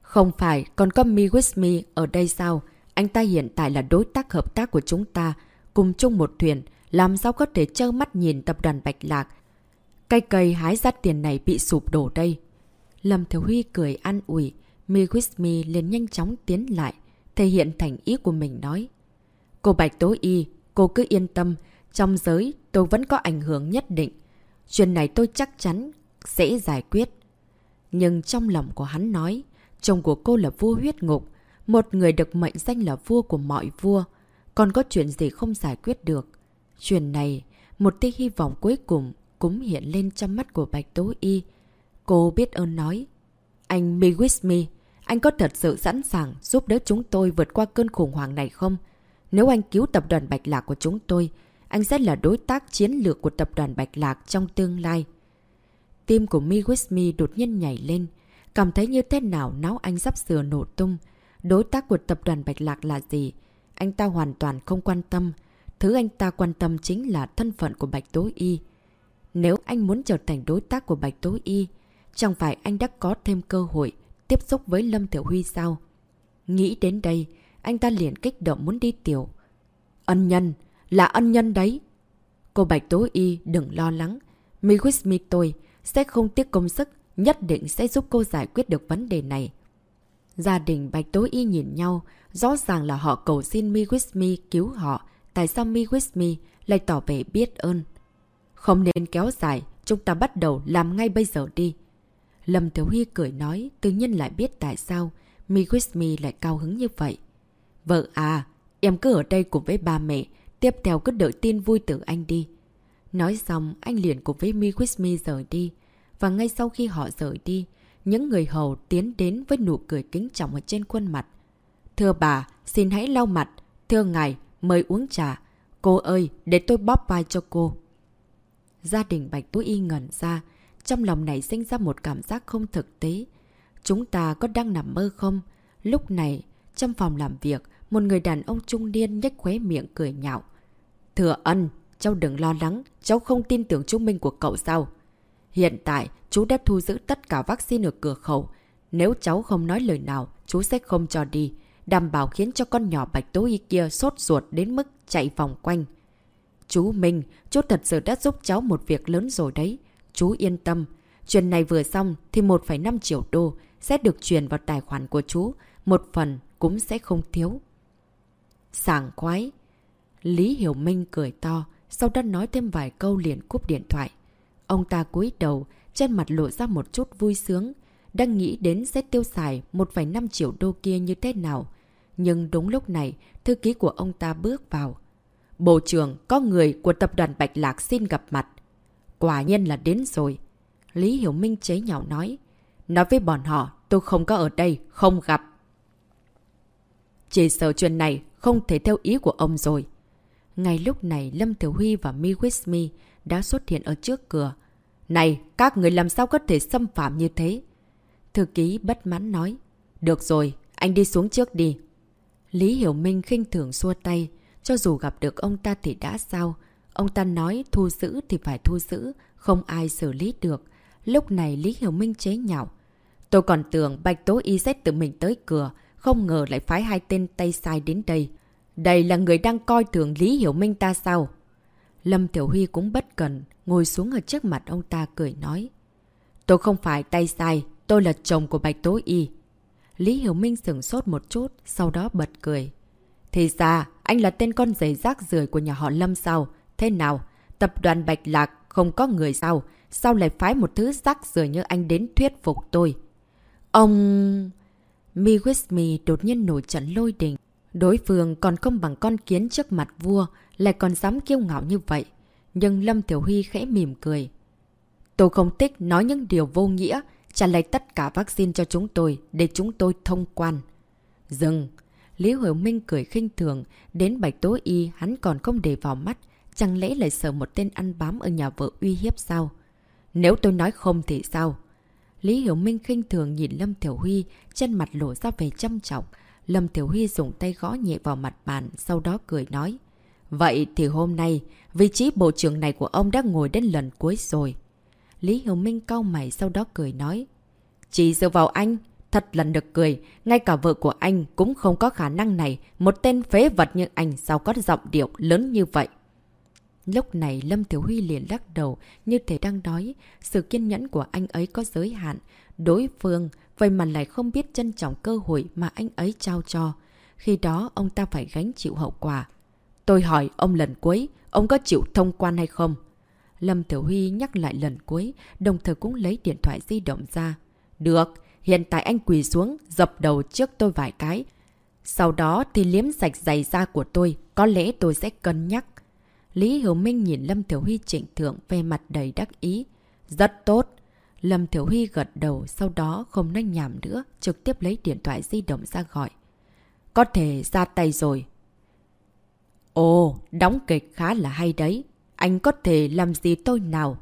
Không phải, còn có Me With Me ở đây sao? Anh ta hiện tại là đối tác hợp tác của chúng ta, cùng chung một thuyền, làm sao có thể trơ mắt nhìn tập đoàn Bạch Lạc. Cây cây hái ra tiền này bị sụp đổ đây. Lâm Thiếu Huy cười an ủi, Me With Me liền nhanh chóng tiến lại, thể hiện thành ý của mình nói. Cô Bạch Tố Y, cô cứ yên tâm, trong giới tôi vẫn có ảnh hưởng nhất định. Chuyện này tôi chắc chắn sẽ giải quyết. Nhưng trong lòng của hắn nói, chồng của cô là vua huyết ngục, một người được mệnh danh là vua của mọi vua, còn có chuyện gì không giải quyết được. Chuyện này, một tia hy vọng cuối cùng cũng hiện lên trong mắt của Bạch Tố Y. Cô biết ơn nói, anh me with me, anh có thật sự sẵn sàng giúp đỡ chúng tôi vượt qua cơn khủng hoảng này không? Nếu anh cứu tập đoàn Bạch Lạc của chúng tôi, anh sẽ là đối tác chiến lược của tập đoàn Bạch Lạc trong tương lai. Tim của Mi Wismi đột nhiên nhảy lên, cảm thấy như thế nào não anh sắp sửa nổ tung. Đối tác của tập đoàn Bạch Lạc là gì? Anh ta hoàn toàn không quan tâm. Thứ anh ta quan tâm chính là thân phận của Bạch Tố Y. Nếu anh muốn trở thành đối tác của Bạch Tố Y, chẳng phải anh đã có thêm cơ hội tiếp xúc với Lâm Tiểu Huy sao? Nghĩ đến đây, anh ta liền kích động muốn đi tiểu. Ân nhân, là ân nhân đấy. Cô Bạch Tố Y đừng lo lắng. mi with me tôi sẽ không tiếc công sức, nhất định sẽ giúp cô giải quyết được vấn đề này. Gia đình Bạch Tố Y nhìn nhau, rõ ràng là họ cầu xin mi with me cứu họ. Tại sao mi with me lại tỏ vẻ biết ơn? Không nên kéo dài, chúng ta bắt đầu làm ngay bây giờ đi. Lâm Thiếu Huy cười nói, tự nhiên lại biết tại sao mi with me lại cao hứng như vậy. Vợ à, em cứ ở đây cùng với ba mẹ, Tiếp theo cứ đợi tin vui từ anh đi. Nói xong, anh liền cùng với mi With rời đi. Và ngay sau khi họ rời đi, những người hầu tiến đến với nụ cười kính trọng ở trên khuôn mặt. Thưa bà, xin hãy lau mặt. Thưa ngài, mời uống trà. Cô ơi, để tôi bóp vai cho cô. Gia đình Bạch Tú Y ngẩn ra, trong lòng này sinh ra một cảm giác không thực tế. Chúng ta có đang nằm mơ không? Lúc này, trong phòng làm việc, một người đàn ông trung niên nhếch khóe miệng cười nhạo. Thừa ân, cháu đừng lo lắng, cháu không tin tưởng chứng minh của cậu sao? Hiện tại, chú đã thu giữ tất cả vaccine ở cửa khẩu. Nếu cháu không nói lời nào, chú sẽ không cho đi. Đảm bảo khiến cho con nhỏ bạch tố y kia sốt ruột đến mức chạy vòng quanh. Chú Minh, chú thật sự đã giúp cháu một việc lớn rồi đấy. Chú yên tâm. Chuyện này vừa xong thì 1,5 triệu đô sẽ được truyền vào tài khoản của chú. Một phần cũng sẽ không thiếu. Sảng khoái. Lý Hiểu Minh cười to, sau đó nói thêm vài câu liền cúp điện thoại. Ông ta cúi đầu, trên mặt lộ ra một chút vui sướng, đang nghĩ đến sẽ tiêu xài 1,5 triệu đô kia như thế nào. Nhưng đúng lúc này, thư ký của ông ta bước vào. Bộ trưởng, có người của tập đoàn Bạch Lạc xin gặp mặt. Quả nhiên là đến rồi. Lý Hiểu Minh chế nhạo nói. Nói với bọn họ, tôi không có ở đây, không gặp. Chỉ sợ chuyện này không thể theo ý của ông rồi. Ngay lúc này, Lâm Tiểu Huy và Mi With Me đã xuất hiện ở trước cửa. Này, các người làm sao có thể xâm phạm như thế? Thư ký bất mãn nói. Được rồi, anh đi xuống trước đi. Lý Hiểu Minh khinh thường xua tay. Cho dù gặp được ông ta thì đã sao? Ông ta nói thu giữ thì phải thu giữ, không ai xử lý được. Lúc này Lý Hiểu Minh chế nhạo. Tôi còn tưởng Bạch Tố Y Z tự mình tới cửa, không ngờ lại phái hai tên tay sai đến đây. Đây là người đang coi thường Lý Hiểu Minh ta sao? Lâm Tiểu Huy cũng bất cần, ngồi xuống ở trước mặt ông ta cười nói. Tôi không phải tay sai, tôi là chồng của Bạch Tố Y. Lý Hiểu Minh sửng sốt một chút, sau đó bật cười. Thì ra, anh là tên con giấy rác rưởi của nhà họ Lâm sao? Thế nào? Tập đoàn Bạch Lạc không có người sao? Sao lại phái một thứ rác rưởi như anh đến thuyết phục tôi? Ông... Mi with me đột nhiên nổi trận lôi đình. Đối phương còn không bằng con kiến trước mặt vua, lại còn dám kiêu ngạo như vậy. Nhưng Lâm Tiểu Huy khẽ mỉm cười. Tôi không thích nói những điều vô nghĩa, trả lại tất cả vaccine cho chúng tôi để chúng tôi thông quan. Dừng! Lý Hữu Minh cười khinh thường, đến bạch tố y hắn còn không để vào mắt, chẳng lẽ lại sợ một tên ăn bám ở nhà vợ uy hiếp sao? Nếu tôi nói không thì sao? Lý Hiểu Minh khinh thường nhìn Lâm Thiểu Huy, chân mặt lộ ra về chăm trọng. Lâm Tiểu Huy dùng tay gõ nhẹ vào mặt bàn, sau đó cười nói. Vậy thì hôm nay, vị trí bộ trưởng này của ông đã ngồi đến lần cuối rồi. Lý Hiểu Minh cau mày sau đó cười nói. Chỉ dựa vào anh, thật là được cười, ngay cả vợ của anh cũng không có khả năng này, một tên phế vật như anh sao có giọng điệu lớn như vậy. Lúc này Lâm Tiểu Huy liền lắc đầu như thể đang nói, sự kiên nhẫn của anh ấy có giới hạn. Đối phương, vậy mà lại không biết trân trọng cơ hội mà anh ấy trao cho. Khi đó ông ta phải gánh chịu hậu quả. Tôi hỏi ông lần cuối, ông có chịu thông quan hay không? Lâm Tiểu Huy nhắc lại lần cuối, đồng thời cũng lấy điện thoại di động ra. Được, hiện tại anh quỳ xuống, dập đầu trước tôi vài cái. Sau đó thì liếm sạch giày da của tôi, có lẽ tôi sẽ cân nhắc. Lý Hiểu Minh nhìn Lâm tiểu Huy trịnh thượng về mặt đầy đắc ý. Rất tốt. Lâm Thiểu Huy gật đầu, sau đó không nói nhảm nữa, trực tiếp lấy điện thoại di động ra gọi. Có thể ra tay rồi. Ồ, đóng kịch khá là hay đấy. Anh có thể làm gì tôi nào?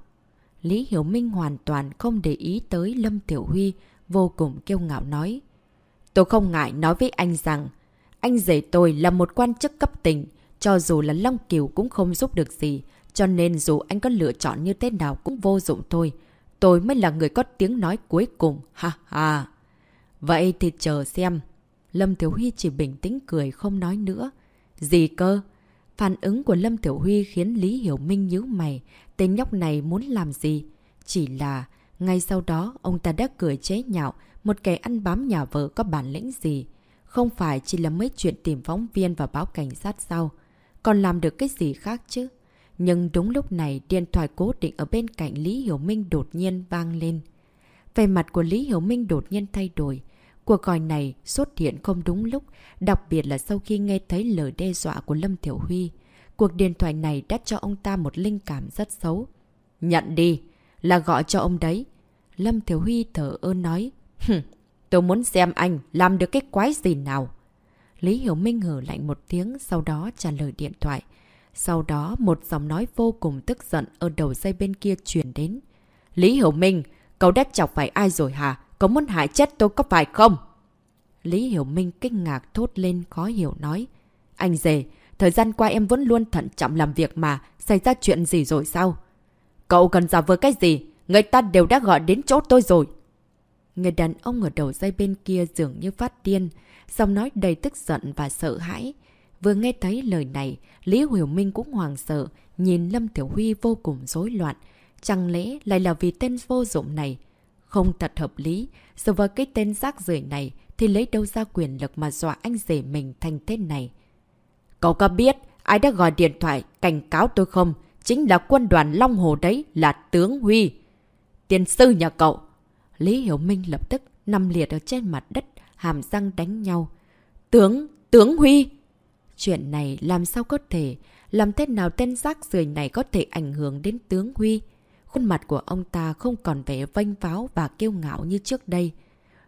Lý Hiểu Minh hoàn toàn không để ý tới Lâm Tiểu Huy, vô cùng kiêu ngạo nói. Tôi không ngại nói với anh rằng, anh rể tôi là một quan chức cấp tỉnh, cho dù là Long Kiều cũng không giúp được gì, cho nên dù anh có lựa chọn như thế nào cũng vô dụng thôi. Tôi mới là người có tiếng nói cuối cùng, ha ha. Vậy thì chờ xem. Lâm tiểu Huy chỉ bình tĩnh cười không nói nữa. Gì cơ? Phản ứng của Lâm Tiểu Huy khiến Lý Hiểu Minh nhíu mày. Tên nhóc này muốn làm gì? Chỉ là, ngay sau đó ông ta đã cười chế nhạo một kẻ ăn bám nhà vợ có bản lĩnh gì. Không phải chỉ là mấy chuyện tìm phóng viên và báo cảnh sát sao? còn làm được cái gì khác chứ? Nhưng đúng lúc này, điện thoại cố định ở bên cạnh Lý Hiểu Minh đột nhiên vang lên. Về mặt của Lý Hiểu Minh đột nhiên thay đổi. Cuộc gọi này xuất hiện không đúng lúc, đặc biệt là sau khi nghe thấy lời đe dọa của Lâm Thiểu Huy. Cuộc điện thoại này đã cho ông ta một linh cảm rất xấu. Nhận đi, là gọi cho ông đấy. Lâm Thiểu Huy thở ơn nói, Hừm, tôi muốn xem anh làm được cái quái gì nào. Lý Hiểu Minh hở lạnh một tiếng, sau đó trả lời điện thoại. Sau đó một giọng nói vô cùng tức giận ở đầu dây bên kia truyền đến. Lý Hiểu Minh, cậu đã chọc phải ai rồi hả? có muốn hại chết tôi có phải không? Lý Hiểu Minh kinh ngạc thốt lên khó hiểu nói. Anh dề, thời gian qua em vẫn luôn thận trọng làm việc mà, xảy ra chuyện gì rồi sao? Cậu cần giả vờ cái gì? Người ta đều đã gọi đến chỗ tôi rồi. Người đàn ông ở đầu dây bên kia dường như phát điên, giọng nói đầy tức giận và sợ hãi. Vừa nghe thấy lời này, Lý Hiểu Minh cũng hoàng sợ, nhìn Lâm Tiểu Huy vô cùng rối loạn. Chẳng lẽ lại là vì tên vô dụng này? Không thật hợp lý, giờ với cái tên rác rưởi này thì lấy đâu ra quyền lực mà dọa anh rể mình thành tên này. Cậu có biết ai đã gọi điện thoại cảnh cáo tôi không? Chính là quân đoàn Long Hồ đấy, là tướng Huy. Tiên sư nhà cậu. Lý Hiểu Minh lập tức nằm liệt ở trên mặt đất, hàm răng đánh nhau. Tướng, tướng Huy! Chuyện này làm sao có thể, làm thế nào tên rác rưởi này có thể ảnh hưởng đến tướng Huy? Khuôn mặt của ông ta không còn vẻ vanh pháo và kiêu ngạo như trước đây.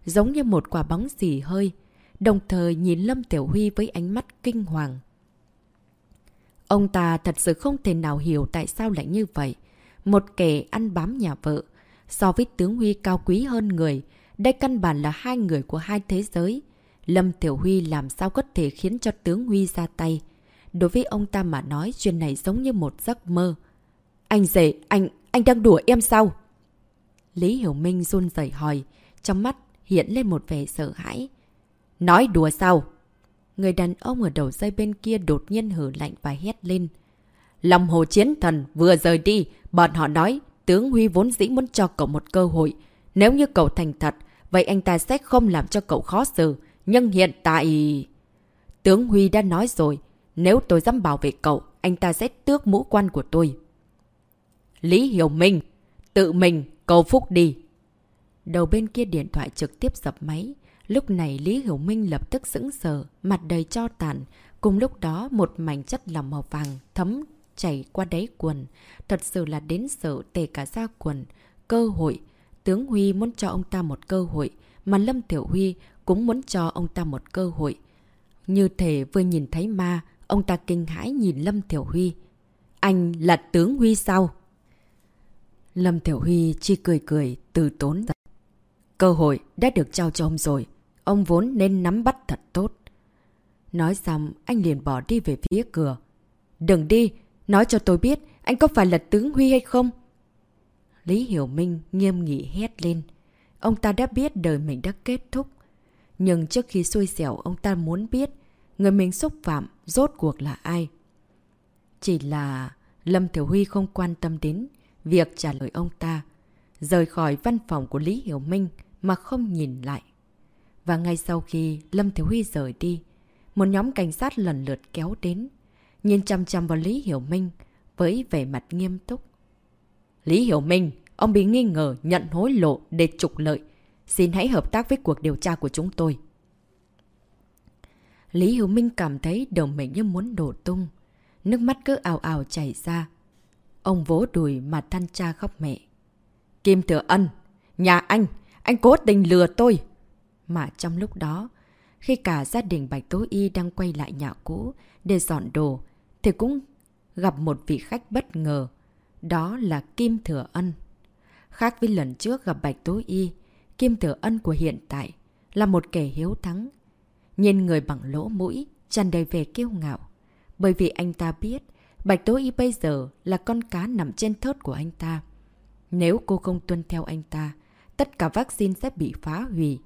Giống như một quả bóng xì hơi. Đồng thời nhìn Lâm Tiểu Huy với ánh mắt kinh hoàng. Ông ta thật sự không thể nào hiểu tại sao lại như vậy. Một kẻ ăn bám nhà vợ. So với tướng Huy cao quý hơn người, đây căn bản là hai người của hai thế giới. Lâm Tiểu Huy làm sao có thể khiến cho tướng Huy ra tay. Đối với ông ta mà nói chuyện này giống như một giấc mơ. Anh rể, anh, anh đang đùa em sao? Lý Hiểu Minh run rẩy hỏi, trong mắt hiện lên một vẻ sợ hãi. Nói đùa sao? Người đàn ông ở đầu dây bên kia đột nhiên hử lạnh và hét lên. Lòng hồ chiến thần vừa rời đi, bọn họ nói tướng Huy vốn dĩ muốn cho cậu một cơ hội. Nếu như cậu thành thật, vậy anh ta sẽ không làm cho cậu khó xử. Nhưng hiện tại... Tướng Huy đã nói rồi, nếu tôi dám bảo vệ cậu, anh ta sẽ tước mũ quan của tôi. Lý Hiểu Minh, tự mình, cầu phúc đi. Đầu bên kia điện thoại trực tiếp dập máy. Lúc này Lý Hiểu Minh lập tức sững sờ, mặt đầy cho tàn. Cùng lúc đó một mảnh chất lòng màu vàng thấm chảy qua đáy quần. Thật sự là đến sợ tề cả da quần. Cơ hội. Tướng Huy muốn cho ông ta một cơ hội. Mà Lâm Tiểu Huy cũng muốn cho ông ta một cơ hội. Như thể vừa nhìn thấy ma, ông ta kinh hãi nhìn Lâm Thiểu Huy. Anh là tướng Huy sao? Lâm Thiểu Huy chỉ cười cười, từ tốn ra. Cơ hội đã được trao cho ông rồi. Ông vốn nên nắm bắt thật tốt. Nói xong, anh liền bỏ đi về phía cửa. Đừng đi, nói cho tôi biết anh có phải là tướng Huy hay không? Lý Hiểu Minh nghiêm nghị hét lên. Ông ta đã biết đời mình đã kết thúc. Nhưng trước khi xui xẻo ông ta muốn biết người mình xúc phạm rốt cuộc là ai. Chỉ là Lâm Thiểu Huy không quan tâm đến việc trả lời ông ta. Rời khỏi văn phòng của Lý Hiểu Minh mà không nhìn lại. Và ngay sau khi Lâm Thiếu Huy rời đi, một nhóm cảnh sát lần lượt kéo đến, nhìn chăm chăm vào Lý Hiểu Minh với vẻ mặt nghiêm túc. Lý Hiểu Minh, ông bị nghi ngờ nhận hối lộ để trục lợi. Xin hãy hợp tác với cuộc điều tra của chúng tôi. Lý Hữu Minh cảm thấy đầu mình như muốn đổ tung. Nước mắt cứ ào ào chảy ra. Ông vỗ đùi mà than cha khóc mẹ. Kim Thừa Ân, nhà anh, anh cố tình lừa tôi. Mà trong lúc đó, khi cả gia đình Bạch Tố Y đang quay lại nhà cũ để dọn đồ, thì cũng gặp một vị khách bất ngờ. Đó là Kim Thừa Ân. Khác với lần trước gặp Bạch Tố Y, Kim Tử Ân của hiện tại là một kẻ hiếu thắng. Nhìn người bằng lỗ mũi, tràn đầy về kiêu ngạo. Bởi vì anh ta biết Bạch Tố Y bây giờ là con cá nằm trên thớt của anh ta. Nếu cô không tuân theo anh ta, tất cả vaccine sẽ bị phá hủy.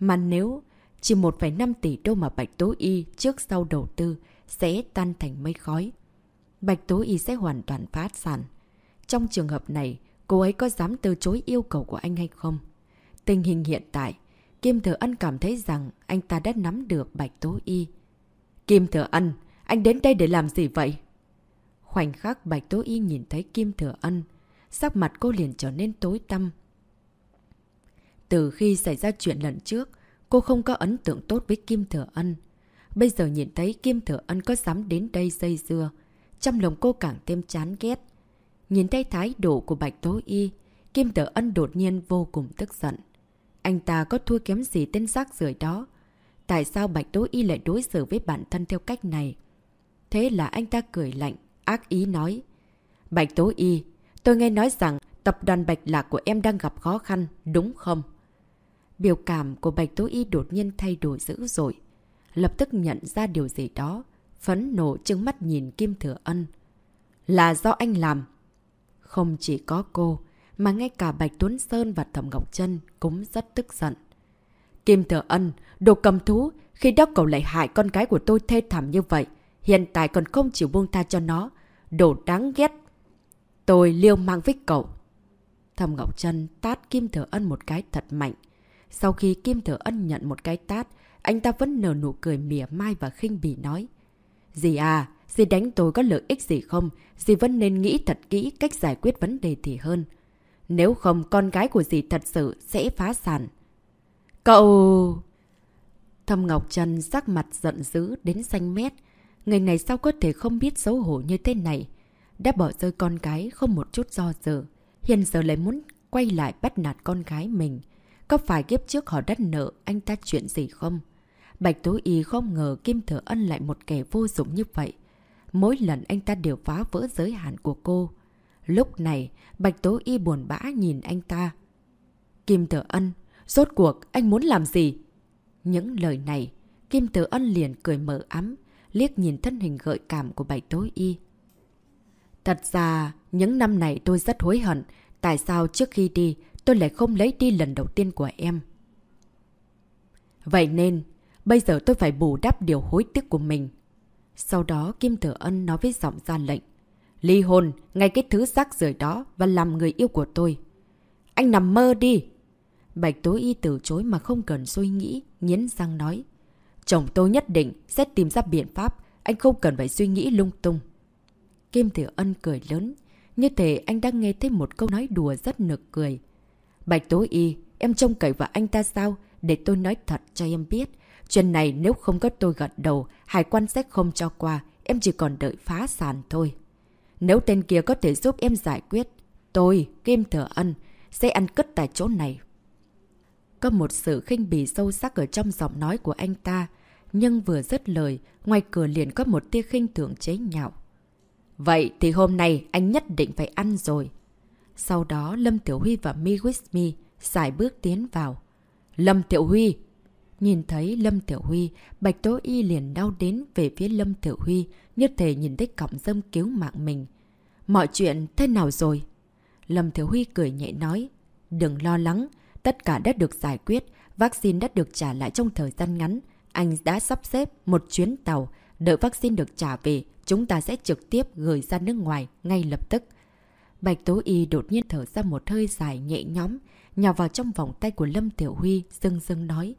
Mà nếu chỉ 1,5 tỷ đô mà Bạch Tố Y trước sau đầu tư sẽ tan thành mây khói. Bạch Tố Y sẽ hoàn toàn phá sản. Trong trường hợp này, cô ấy có dám từ chối yêu cầu của anh hay không? Tình hình hiện tại, Kim Thừa Ân cảm thấy rằng anh ta đã nắm được Bạch Tố Y. Kim Thừa Ân, anh đến đây để làm gì vậy? Khoảnh khắc Bạch Tố Y nhìn thấy Kim Thừa Ân, sắc mặt cô liền trở nên tối tăm. Từ khi xảy ra chuyện lần trước, cô không có ấn tượng tốt với Kim Thừa Ân. Bây giờ nhìn thấy Kim Thừa Ân có dám đến đây dây dưa, trong lòng cô càng thêm chán ghét. Nhìn thấy thái độ của Bạch Tố Y, Kim Thừa Ân đột nhiên vô cùng tức giận. Anh ta có thua kém gì tên rác rưởi đó? Tại sao Bạch Tố Y lại đối xử với bản thân theo cách này? Thế là anh ta cười lạnh, ác ý nói. Bạch Tố Y, tôi nghe nói rằng tập đoàn Bạch Lạc của em đang gặp khó khăn, đúng không? Biểu cảm của Bạch Tố Y đột nhiên thay đổi dữ dội. Lập tức nhận ra điều gì đó, phấn nộ trừng mắt nhìn Kim Thừa Ân. Là do anh làm. Không chỉ có cô, mà ngay cả Bạch Tuấn Sơn và Thẩm Ngọc Trân cũng rất tức giận. Kim Thừa Ân, đồ cầm thú, khi đó cậu lại hại con gái của tôi thê thảm như vậy. Hiện tại còn không chịu buông tha cho nó. Đồ đáng ghét. Tôi liêu mang với cậu. Thầm Ngọc Trân tát Kim Thừa Ân một cái thật mạnh. Sau khi Kim Thừa Ân nhận một cái tát, anh ta vẫn nở nụ cười mỉa mai và khinh bỉ nói. Dì à, dì đánh tôi có lợi ích gì không? Dì vẫn nên nghĩ thật kỹ cách giải quyết vấn đề thì hơn. Nếu không, con gái của dì thật sự sẽ phá sản. Cậu... Thâm Ngọc Trần sắc mặt giận dữ đến xanh mét. Người này sao có thể không biết xấu hổ như thế này? Đã bỏ rơi con gái không một chút do dự. Hiện giờ lại muốn quay lại bắt nạt con gái mình. Có phải kiếp trước họ đắt nợ anh ta chuyện gì không? Bạch Tố Y không ngờ Kim Thừa Ân lại một kẻ vô dụng như vậy. Mỗi lần anh ta đều phá vỡ giới hạn của cô. Lúc này, Bạch Tố Y buồn bã nhìn anh ta. Kim Tử Ân, rốt cuộc anh muốn làm gì? Những lời này, Kim Tử Ân liền cười mở ấm, liếc nhìn thân hình gợi cảm của bạch tối y. Thật ra, những năm này tôi rất hối hận, tại sao trước khi đi tôi lại không lấy đi lần đầu tiên của em. Vậy nên, bây giờ tôi phải bù đắp điều hối tiếc của mình. Sau đó Kim Tử Ân nói với giọng ra lệnh. Ly hôn, ngay cái thứ rác rời đó và làm người yêu của tôi. Anh nằm mơ đi! Bạch Tố Y từ chối mà không cần suy nghĩ, nghiến răng nói. Chồng tôi nhất định sẽ tìm ra biện pháp, anh không cần phải suy nghĩ lung tung. Kim Thừa Ân cười lớn, như thể anh đang nghe thấy một câu nói đùa rất nực cười. Bạch Tố Y, em trông cậy vào anh ta sao? Để tôi nói thật cho em biết. Chuyện này nếu không có tôi gật đầu, hải quan sẽ không cho qua, em chỉ còn đợi phá sản thôi. Nếu tên kia có thể giúp em giải quyết, tôi, Kim Thừa Ân, sẽ ăn cất tại chỗ này có một sự khinh bỉ sâu sắc ở trong giọng nói của anh ta. Nhưng vừa dứt lời, ngoài cửa liền có một tia khinh thường chế nhạo. Vậy thì hôm nay anh nhất định phải ăn rồi. Sau đó Lâm Tiểu Huy và Mi With Me xài bước tiến vào. Lâm Tiểu Huy! Nhìn thấy Lâm Tiểu Huy, Bạch Tố Y liền đau đến về phía Lâm Tiểu Huy, như thể nhìn thấy cọng dâm cứu mạng mình. Mọi chuyện thế nào rồi? Lâm Tiểu Huy cười nhẹ nói. Đừng lo lắng, Tất cả đã được giải quyết, vaccine đã được trả lại trong thời gian ngắn. Anh đã sắp xếp một chuyến tàu, đợi vaccine được trả về, chúng ta sẽ trực tiếp gửi ra nước ngoài ngay lập tức. Bạch Tố Y đột nhiên thở ra một hơi dài nhẹ nhóm, nhào vào trong vòng tay của Lâm Tiểu Huy, dưng dưng nói.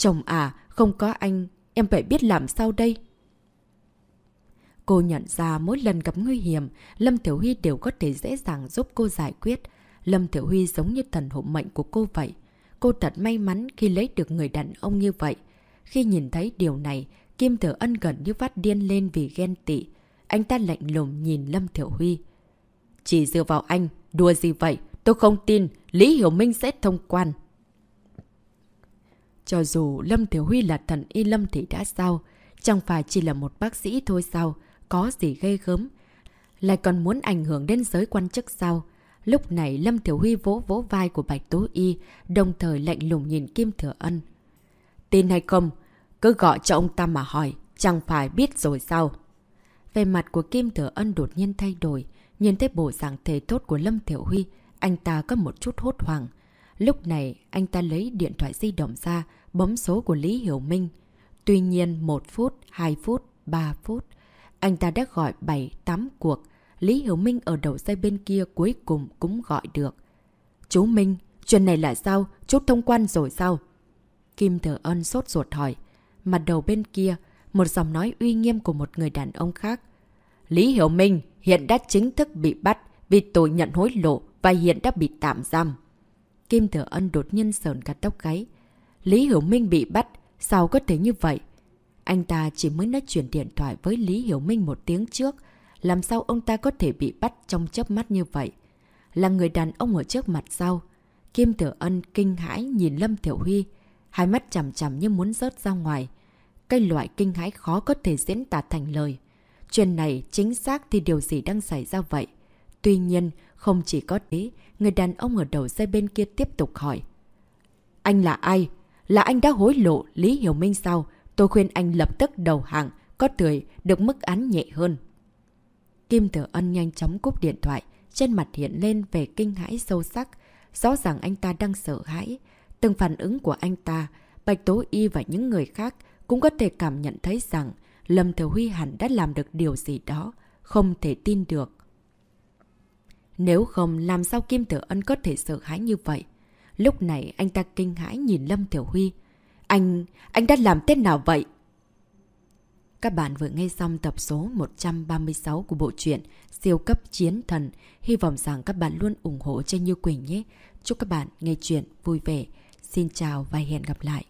Chồng à, không có anh, em phải biết làm sao đây? Cô nhận ra mỗi lần gặp nguy hiểm, Lâm Tiểu Huy đều có thể dễ dàng giúp cô giải quyết. Lâm Tiểu Huy giống như thần hộ mệnh của cô vậy. Cô thật may mắn khi lấy được người đàn ông như vậy. Khi nhìn thấy điều này, Kim Tử Ân gần như phát điên lên vì ghen tị. Anh ta lạnh lùng nhìn Lâm Tiểu Huy. Chỉ dựa vào anh, đùa gì vậy? Tôi không tin Lý Hiểu Minh sẽ thông quan. Cho dù Lâm Tiểu Huy là thần y Lâm thì đã sao? Chẳng phải chỉ là một bác sĩ thôi sao? Có gì ghê gớm? Lại còn muốn ảnh hưởng đến giới quan chức sao? Lúc này Lâm tiểu Huy vỗ vỗ vai của Bạch Tố Y, đồng thời lạnh lùng nhìn Kim Thừa Ân. Tin hay không? Cứ gọi cho ông ta mà hỏi, chẳng phải biết rồi sao? Về mặt của Kim Thừa Ân đột nhiên thay đổi, nhìn thấy bộ dạng thể tốt của Lâm Thiểu Huy, anh ta có một chút hốt hoảng. Lúc này, anh ta lấy điện thoại di động ra, bấm số của Lý Hiểu Minh. Tuy nhiên, 1 phút, 2 phút, 3 phút, anh ta đã gọi 7-8 cuộc, Lý Hiểu Minh ở đầu dây bên kia cuối cùng cũng gọi được. Chú Minh, chuyện này là sao? Chú thông quan rồi sao? Kim Thừa Ân sốt ruột hỏi. Mặt đầu bên kia, một giọng nói uy nghiêm của một người đàn ông khác. Lý Hiểu Minh hiện đã chính thức bị bắt vì tội nhận hối lộ và hiện đã bị tạm giam. Kim Thừa Ân đột nhiên sờn cả tóc gáy. Lý Hiểu Minh bị bắt, sao có thể như vậy? Anh ta chỉ mới nói chuyện điện thoại với Lý Hiểu Minh một tiếng trước, làm sao ông ta có thể bị bắt trong chớp mắt như vậy? Là người đàn ông ở trước mặt sao? Kim Tử Ân kinh hãi nhìn Lâm Thiểu Huy, hai mắt chằm chằm như muốn rớt ra ngoài. Cái loại kinh hãi khó có thể diễn tả thành lời. chuyện này chính xác thì điều gì đang xảy ra vậy? Tuy nhiên, không chỉ có thế, người đàn ông ở đầu dây bên kia tiếp tục hỏi. Anh là ai? Là anh đã hối lộ Lý Hiểu Minh sao? Tôi khuyên anh lập tức đầu hàng, có tuổi được mức án nhẹ hơn. Kim Tử Ân nhanh chóng cúp điện thoại, trên mặt hiện lên về kinh hãi sâu sắc. Rõ ràng anh ta đang sợ hãi. Từng phản ứng của anh ta, Bạch Tố Y và những người khác cũng có thể cảm nhận thấy rằng Lâm Thừa Huy hẳn đã làm được điều gì đó, không thể tin được. Nếu không, làm sao Kim Tử Ân có thể sợ hãi như vậy? Lúc này anh ta kinh hãi nhìn Lâm Tiểu Huy. Anh... anh đã làm thế nào vậy? Các bạn vừa nghe xong tập số 136 của bộ truyện Siêu cấp chiến thần. Hy vọng rằng các bạn luôn ủng hộ cho Như Quỳnh nhé. Chúc các bạn nghe chuyện vui vẻ. Xin chào và hẹn gặp lại.